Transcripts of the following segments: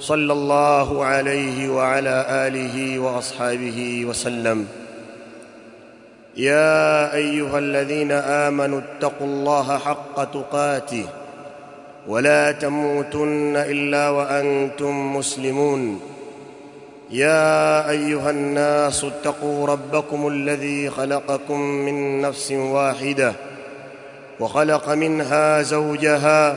صلى الله عليه وعلى آله وأصحابه وسلم. يا أيها الذين آمنوا اتقوا الله حق تقاته ولا تموتن إلا وأنتم مسلمون. يا أيها الناس اتقوا ربكم الذي خلقكم من نفس واحدة وخلق منها زوجها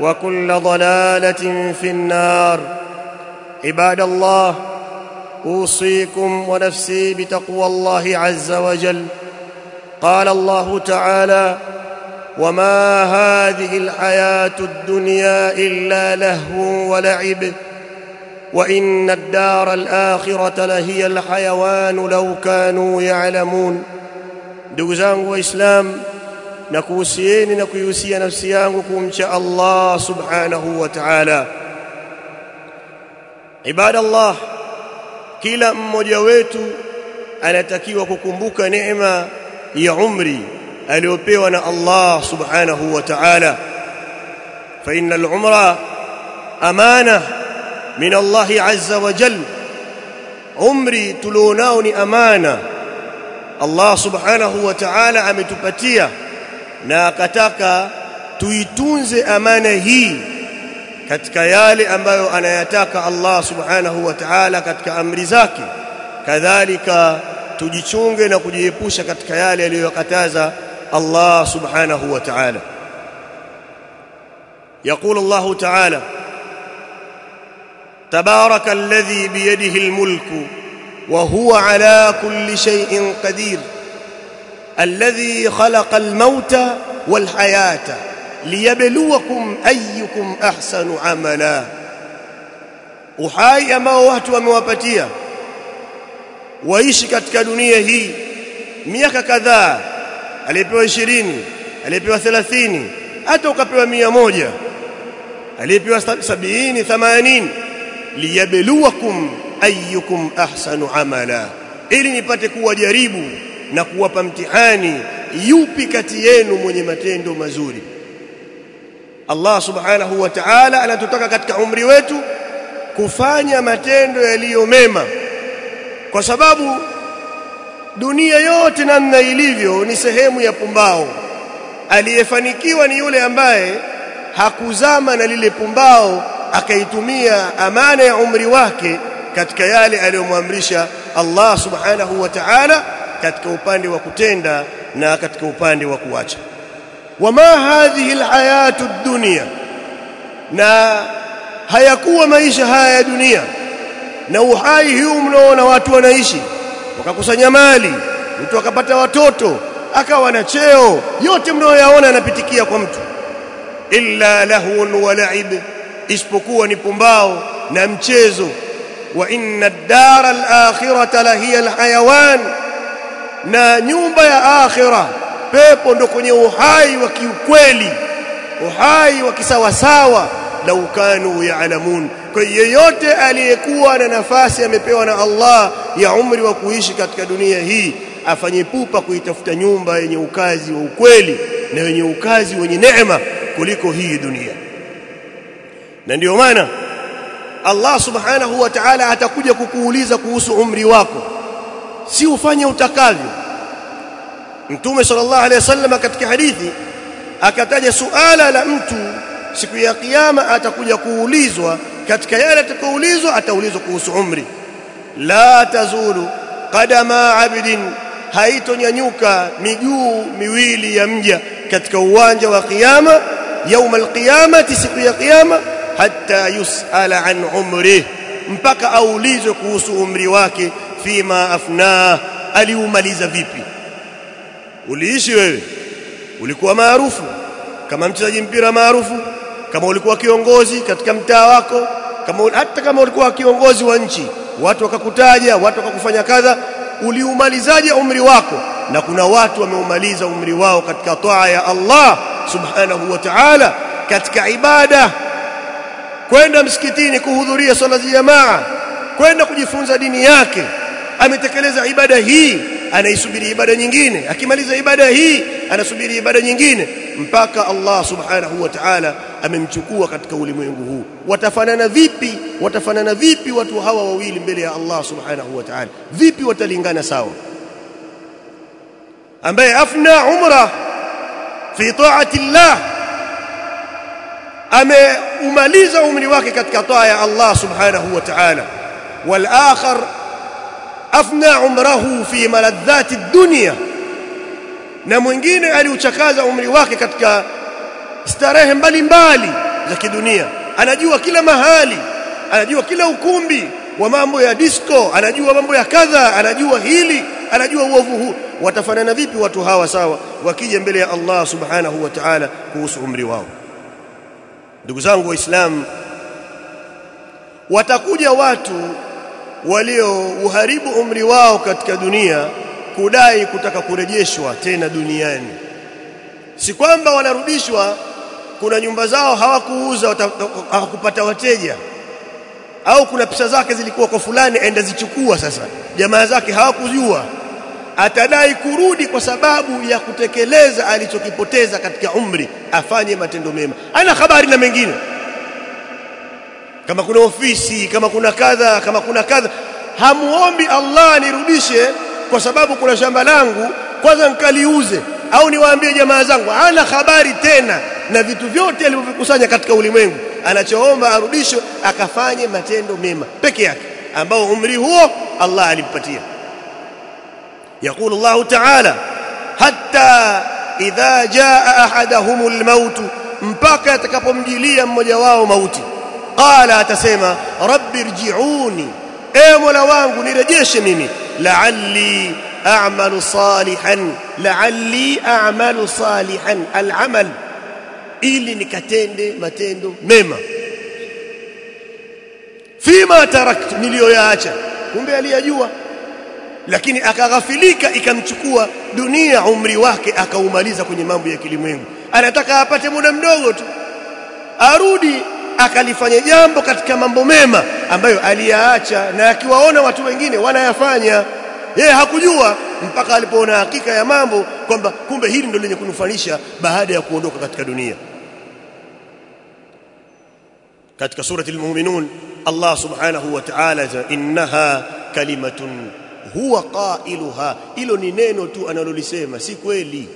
وكل ضلالة في النار. عباد الله أوصيكم ونفسي بتقوى الله عز وجل. قال الله تعالى وما هذه الحياة الدنيا إلا لهو ولعب وإن الدار الآخرة لهي الحيوان لو كانوا يعلمون. Zangu waislamu na kuhusieni na kuihusia nafsi yangu kumcha Allah subhanahu wa ta'ala ibadallah kila mmoja wetu anatakiwa kukumbuka neema ya umri aliyopewa na Allah subhanahu wa ta'ala fa innal umra amana min Allah azza wa jal umri tulionao ni amana Allah subhanahu wa ta'ala ametupatia na akataka tuitunze amana hii katika yale ambayo anayataka Allah subhanahu wa ta'ala katika amri zake kadhalika tujichunge na kujiepusha katika yale aliyokataza الله سبحانه وتعالى يقول الله تعالى تبارك الذي بيده الملك وهو على كل شيء قدير alladhi khalaqa almauta walhayata liyabluwakum ayyukum ahsanu amala. Uhai ambao watu wamewapatia waishi katika dunia hii miaka kadhaa aliyepewa 20 aliyepewa 30 hata ukapewa mia moja aliyepewa 70 80 liyabluwakum ayyukum ahsanu amala. Ili nipate kuwajaribu na kuwapa mtihani yupi kati yenu mwenye matendo mazuri. Allah subhanahu wa ta'ala anatutaka katika umri wetu kufanya matendo yaliyo mema. Kwa sababu dunia yote namna ilivyo ni sehemu ya pumbao. Aliyefanikiwa ni yule ambaye hakuzama na lile pumbao akaitumia amana ya umri wake katika yale aliyomwamrisha Allah subhanahu wa ta'ala katika upande wa kutenda na katika upande wa kuacha. Wama hadhihi alhayatu dunya na hayakuwa maisha haya ya dunia na uhai huu mnaona watu wanaishi wakakusanya mali mtu akapata watoto akawa na cheo yote mnayoyaona yanapitikia kwa mtu. Illa lahun wa la'ib isipokuwa ni pumbao na mchezo. Wa inna ad-dara al-akhirata la hiya al-hayawan na nyumba ya akhira pepo ndo kwenye uhai wa kiukweli uhai wa kisawasawa lau kanu yaalamun kwa yeyote aliyekuwa na nafasi amepewa na Allah ya umri wa kuishi katika dunia hii afanye pupa kuitafuta nyumba yenye ukazi wa ukweli na yenye ukazi wenye neema kuliko hii dunia. Na ndio maana Allah subhanahu wa ta'ala atakuja kukuuliza kuhusu umri wako si ufanye utakavyo Mtume sallallahu alaihi wasallam katika hadithi akataja suala la mtu siku ya kiyama atakuja kuulizwa katika yale atakayoulizwa ataulizwa kuhusu umri la tazulu qadama abdin haitonyanyuka miguu miwili ya mja katika uwanja wa kiyama يوم القيامه siku ya kiyama hatta yusala an umri mpaka aulizwe kuhusu umri wake fima afna aliumaliza vipi? Uliishi wewe ulikuwa maarufu kama mchezaji mpira maarufu kama ulikuwa kiongozi katika mtaa wako kama hata kama ulikuwa kiongozi wa nchi watu wakakutaja watu wakakufanya kadha uliumalizaje umri wako? Na kuna watu wameumaliza umri wao katika toa ya Allah subhanahu wa ta'ala katika ibada. Kwenda msikitini kuhudhuria swala za jamaa kwenda kujifunza dini yake ametekeleza ibada hii anaisubiri ibada nyingine. Akimaliza ibada hii anasubiri ibada nyingine mpaka Allah subhanahu wa ta'ala amemchukua katika ulimwengu huu. Watafanana vipi? Watafanana vipi watu hawa wawili mbele ya Allah subhanahu wa ta'ala? Vipi watalingana sawa? Ambaye afna umra fi ta'ati Allah ameumaliza umri wake katika taa ya Allah subhanahu wa ta'ala. Wal akhar afna umrahu fi maladhati dunya na mwingine aliuchakaza umri wake katika starehe mbalimbali za kidunia. Anajua kila mahali anajua kila ukumbi wa mambo ya disco anajua mambo ya kadha anajua hili anajua uovu huu. Watafanana vipi watu hawa sawa wakija mbele ya Allah subhanahu wa ta'ala kuhusu umri wao? Ndugu zangu waislamu watakuja watu walio uharibu umri wao katika dunia kudai kutaka kurejeshwa tena duniani. Si kwamba wanarudishwa kuna nyumba zao hawakuuza hawakupata wateja au kuna pesa zake zilikuwa kwa fulani aenda zichukua sasa. Jamaa zake hawakujua. Atadai kurudi kwa sababu ya kutekeleza alichokipoteza katika umri afanye matendo mema. Ana habari na mengine kama kuna ofisi kama kuna kadha kama kuna kadha hamuombi Allah nirudishe kwa sababu kuna shamba langu kwanza nikaliuze au niwaambie jamaa zangu hana habari tena na vitu vyote alivyovikusanya katika ulimwengu anachoomba arudishwe akafanye matendo mema peke yake ambao umri huo Allah alimpatia يقول الله تعالى حتى إذا جاء أحدهم الموت mpaka atakapomjilia mmoja wao mauti qala atasema rabbi rji'uni e mola wangu nirejeshe mimi. La'alli a'malu salihan la'alli a'malu salihan al'amal. Ili nikatende matendo mema. Fima taraktu niliyoyaacha. Kumbe aliyajua. Lakini akaghafilika ikamchukua dunia umri wake akaumaliza kwenye mambo ya kilimwengu. Anataka apate muda mdogo tu. Arudi akalifanya jambo katika mambo mema ambayo aliyaacha na akiwaona watu wengine wanayafanya. Yeye hakujua mpaka alipoona hakika ya mambo kwamba kumbe hili ndio lenye kunufanisha baada ya kuondoka katika dunia. Katika surati al-mu'minun Allah subhanahu wa ta'ala innaha kalimatun huwa qailuha. Ilo ni neno tu analolisema si kweli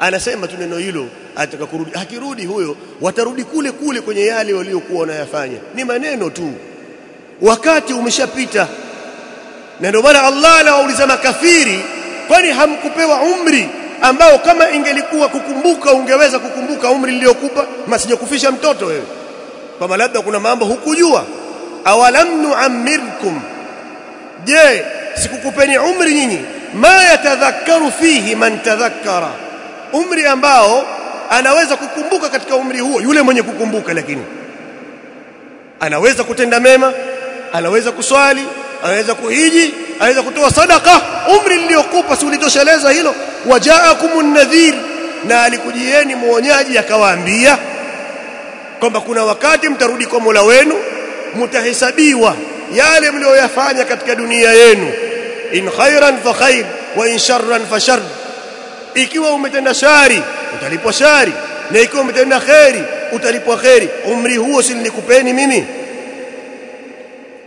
anasema tu neno hilo ataka kurudi akirudi huyo watarudi kule kule kwenye yale waliokuwa wanayafanya. Ni maneno tu. Wakati umeshapita na ndio maana Allah anawauliza makafiri kwani hamkupewa umri ambao kama ingelikuwa kukumbuka ungeweza kukumbuka umri niliokupa? Masijakufisha mtoto wewe. Kama labda kuna mambo hukujua. Awalam nu'ammirkum? Je sikukupeni umri nyinyi? Ma yatadhakkaru fihi man tadhakkara umri ambao anaweza kukumbuka katika umri huo yule mwenye kukumbuka lakini anaweza kutenda mema anaweza kuswali anaweza kuhiji anaweza kutoa sadaka umri niliokupa si ulitosheleza hilo? Wajaakumun nadhir na alikujieni muonyaji akawaambia kwamba kuna wakati mtarudi kwa Mola wenu mtahesabiwa yale mlioyafanya katika dunia yenu. In khairan fa khair wa in sharran fa shar ikiwa umetenda shari utalipwa shari na ikiwa umetenda khairi utalipwa khairi umri huo si nilikupeni mimi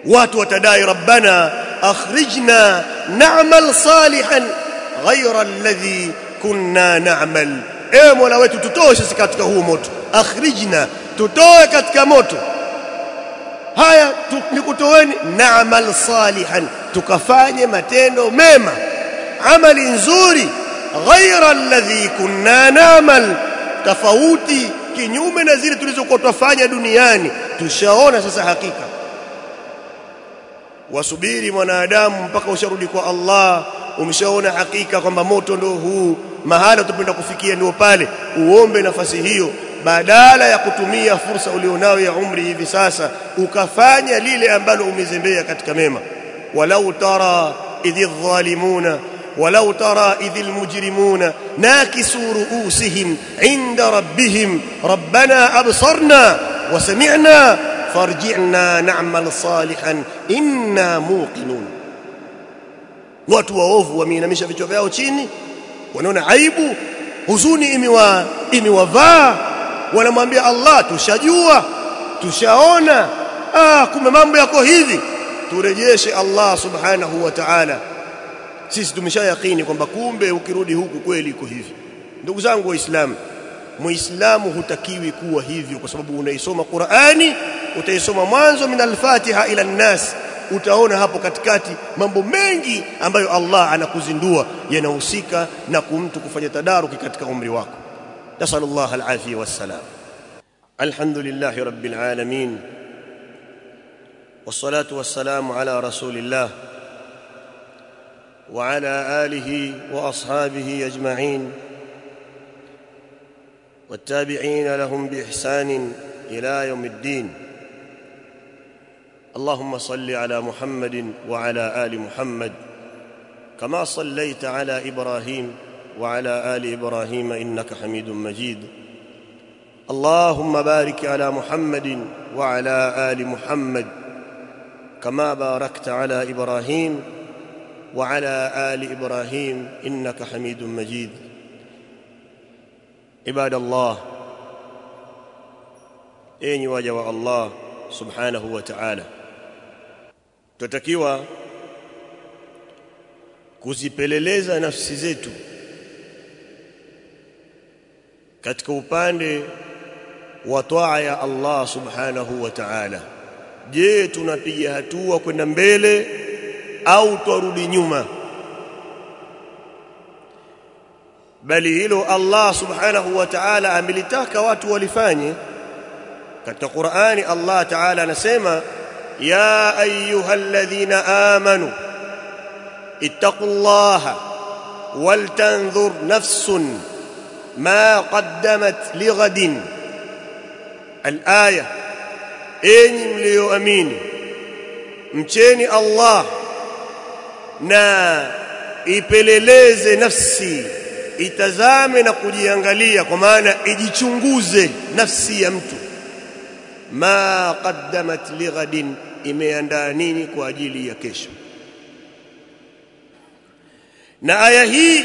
watu watadai rabbana akhrijna na'mal salihan ghayra alladhi kunna na'mal ewe mola wetu tutoe sisi katika huu moto akhrijna tutoe katika moto haya nikutoweni na'mal salihan tukafanye matendo mema amali nzuri ghayra alladhi kunna na'mal tofauti kinyume na zile tulizokuwa tufanya duniani. Tushaona sasa hakika. Wasubiri mwanadamu mpaka usharudi kwa Allah. Umeshaona hakika kwamba moto ndio huu. Mahala tupenda kufikia ndio pale. Uombe nafasi hiyo. Badala ya kutumia fursa ulionayo ya umri hivi sasa ukafanya lile ambalo umezembea katika mema. Walau tara idhi dhalimuna ولو ترى إذ المجرمون ناكسوا رؤوسهم عند ربهم ربنا أبصرنا وسمعنا فارجعنا نعمل صالحا إنا موقنون watu waovu wameinamisha vichwa vyao chini wanaona aibu huzuni imewa imewavaa wanamwambia Allah tushajua tushaona ah kumbe mambo yako hivi turejeshe Allah subhanahu wa ta'ala sisi tumeshayakini kwamba kumbe ukirudi huku kweli iko hivi ndugu zangu waislamu muislamu hutakiwi kuwa hivyo kwa sababu unaisoma Qur'ani utaisoma mwanzo min al-Fatiha ila an-Nas utaona hapo katikati mambo mengi ambayo Allah anakuzindua yanahusika na kumtu kufanya tadaruki katika umri wako nasallallahu al-afiyah was-salam alhamdulillah rabbil alamin والصلاه والسلام على رسول الله وعلى آله وأصحابه أجمعين. والتابعين لهم بإحسان إلى يوم الدين. اللهم صل على محمد وعلى آل محمد كما صليت على إبراهيم وعلى آل إبراهيم إنك حميد مجيد. اللهم بارك على محمد وعلى آل محمد كما باركت على إبراهيم وعلى ال ابراهيم انك حميد مجيد عباد الله enyi waja wa Allah subhanahu wa ta'ala tutakiwa kuzipeleleza nafsi zetu katika upande wa taa ya Allah subhanahu wa ta'ala je tunapiga hatua kwenda mbele Au twarudi nyuma bali hilo Allah subhanahu wa ta'ala amelitaka watu walifanye katika Qur'ani Allah ta'ala anasema ya ayyuhalladhina amanu ittaqullaha waltanzur nafsun ma qaddamat lighadin al-aya enyi mlioamini mcheni Allah na ipeleleze nafsi itazame na kujiangalia kwa maana ijichunguze nafsi ya mtu ma qaddamat lighadin imeandaa nini kwa ajili ya kesho na aya hii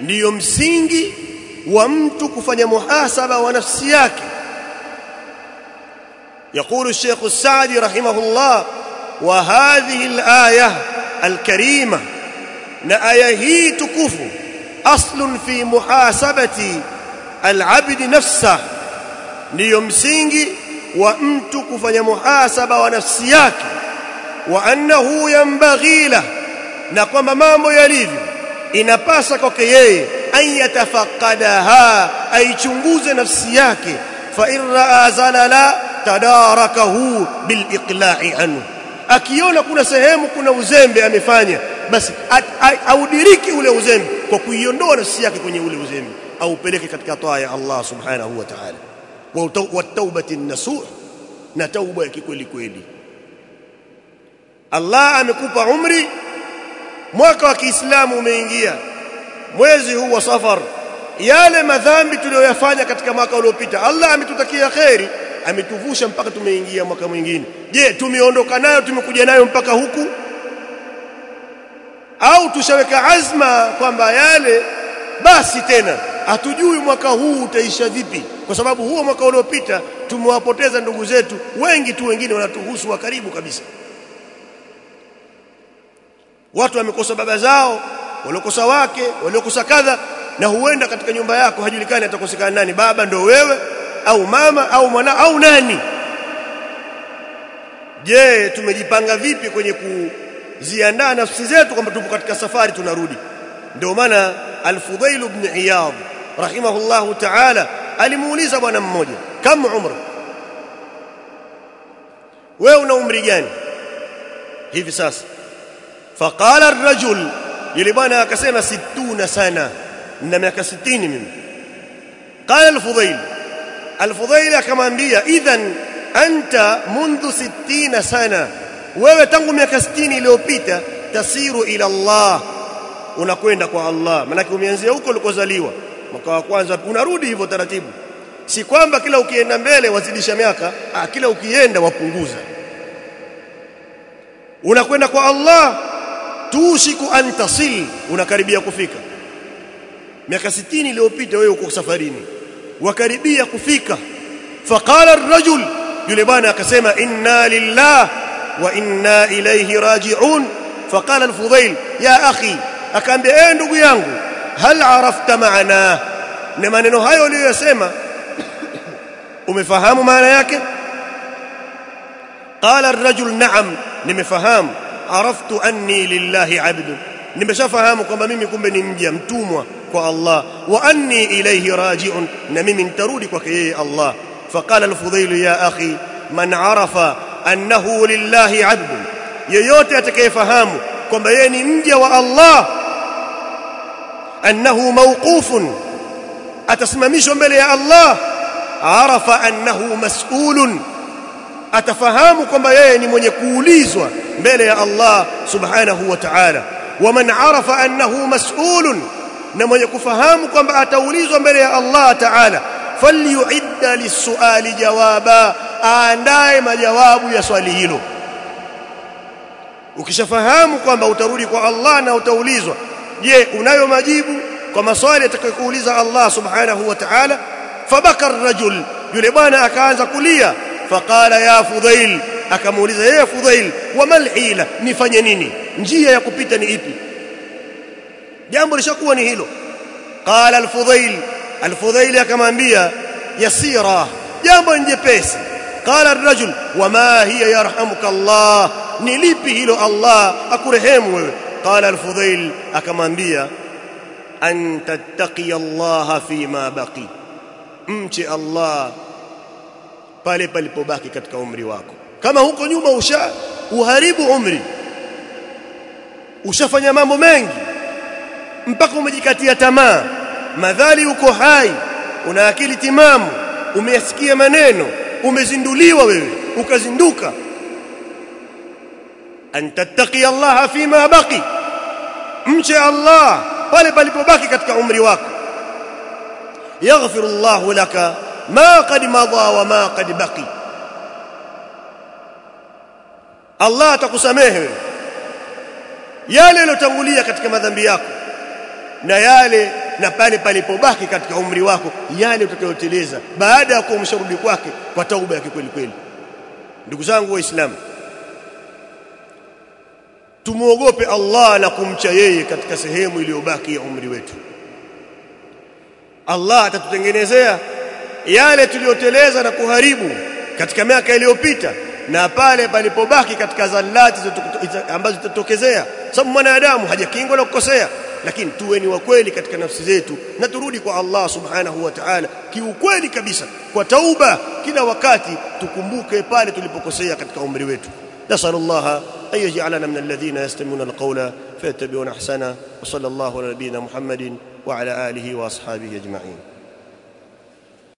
ndiyo msingi wa mtu kufanya muhasaba wa nafsi yake يقول الشيخ السعدي رحمه الله وهذه الآية الكريمة نآية هي تكف أصل في محاسبة العبد نفسه ndiyo msingi wa mtu kufanya muhasaba wa nafsi yake wa annahu yanbaghi la na kwamba mambo yalivyo inapasa kwake yeye an yatafaqadaha aichunguze nafsi yake fa in raa zalala tadarakahu biliqla'i anhu akiona kuna sehemu kuna uzembe amefanya basi audiriki ule uzembe kwa kuiondoa nafsi yake kwenye ule uzembe au peleke katika toa ya Allah subhanahu wa ta'ala. Wa taubati nasuh na tauba ya kweli kweli. Allah amekupa umri mwaka wa Kiislamu umeingia mwezi huu wa safar. Yale madhambi tuliyoyafanya katika mwaka uliopita Allah ametutakia kheri ametuvusha mpaka tumeingia mwaka mwingine. Je tumeondoka nayo tumekuja nayo mpaka huku? Au tushaweka azma kwamba yale basi tena hatujui mwaka huu utaisha vipi. Kwa sababu huo mwaka uliopita tumewapoteza ndugu zetu wengi tu wengine wanatuhusu wa karibu kabisa. Watu wamekosa baba zao waliokosa wake waliokosa kadha na huenda katika nyumba yako hajulikani atakosekana nani. Baba ndo wewe au mama au mwana au nani? Je tumejipanga vipi kwenye kuziandaa nafsi zetu kwamba tupo katika safari tunarudi? Ndio maana al-Fudhail ibn Iyad rahimahullahu ta'ala alimuuliza bwana mmoja kam umri wewe una umri gani? Hivi sasa. Faqala ar-rajul yule bwana akasema 60 sana na miaka 60 mimi. Qala al-Fudail al-Fudail akamwambia idhan anta mundu 60 sana. Wewe tangu miaka 60 iliyopita tasiru ila Allah unakwenda kwa Allah. Maana umeanzia huko ulikozaliwa mwaka wa kwanza unarudi hivyo taratibu. Si kwamba kila ukienda mbele wazidisha miaka ah, kila ukienda wapunguza. Unakwenda kwa Allah tushiku antasil unakaribia kufika. Miaka 60 iliyopita wewe uko safarini wakaribia kufika faqala ar-rajul yule bwana akasema inna lillah wa inna ilayhi raji'un faqala al-fudayl ya akhi akaambia eh ndugu yangu hal arafta maana na maneno hayo uliyosema umefahamu maana yake qala ar-rajul na'am nimefahamu araftu anni lillahi abd nimeshafahamu kwamba mimi kumbe ni mja mtumwa kwa Allah wa anni ilayhi raji'un na mimi nitarudi kwake yeye Allah. Faqala al-fudayl ya akhi man arafa annahu lillahi abdu yeyote atakayefahamu kwamba yeye ni mja wa Allah annahu mawqufun atasimamishwa mbele ya Allah arafa annahu mas'ulun atafahamu kwamba yeye ni mwenye kuulizwa mbele ya Allah subhanahu wa ta'ala. Waman arafa annahu mas'ulun na mwenye kufahamu kwamba ataulizwa mbele ya Allah ta'ala falyu'idda lis-su'ali jawaba aandae majawabu ya swali hilo. Ukishafahamu kwamba utarudi kwa Allah na utaulizwa je unayo majibu kwa maswali atakayokuuliza Allah subhanahu wa ta'ala? Fabaka ar-rajul yule bwana akaanza kulia. Faqala ya fudhail akamuuliza yeye fudhail wamal hila nifanye nini? Njia ya kupita ni ipi jambo lishakuwa ni hilo qala al-fudhail al-fudhail akamwambia yasira jambo jepesi qala ar-rajul wama hiya yarhamuka Allah ni lipi hilo Allah akurehemu wewe qala al-fudhail akamwambia an tattaqi Allah fima baqi mche Allah pale palipobaki katika umri wako kama huko nyuma usha uharibu umri ushafanya mambo mengi mpaka umejikatia tamaa madhali uko hai una akili timamu umeyasikia maneno umezinduliwa wewe ukazinduka an tattaqi Allah fima baqi mche Allah pale palipobaki katika umri wako yaghfiru Allah laka ma qad madha wa ma qad baqi Allah atakusamehe yale yaliyotangulia katika madhambi yako na yale na pale palipobaki katika umri wako yale utakayoteleza baada ya kumsharudi kwake kwa tauba yake kweli kweli. Ndugu zangu waislamu tumuogope Allah na kumcha yeye katika sehemu iliyobaki ya umri wetu. Allah atatutengenezea yale tuliyoteleza na kuharibu katika miaka iliyopita na pale palipobaki katika zalati ambazo zitatokezea. Sababu mwanadamu hajakingwa na kukosea lakini tuweni wa kweli katika nafsi zetu na turudi kwa Allah subhanahu wa ta'ala kiukweli kabisa kwa tauba kila wakati tukumbuke pale tulipokosea katika umri wetu nasallallahu أن يجعلنا من الذين يستمعون القول فيتبعون أحسنه وصلى الله على نبينا محمد وعلى آله وأصحابه أجمعين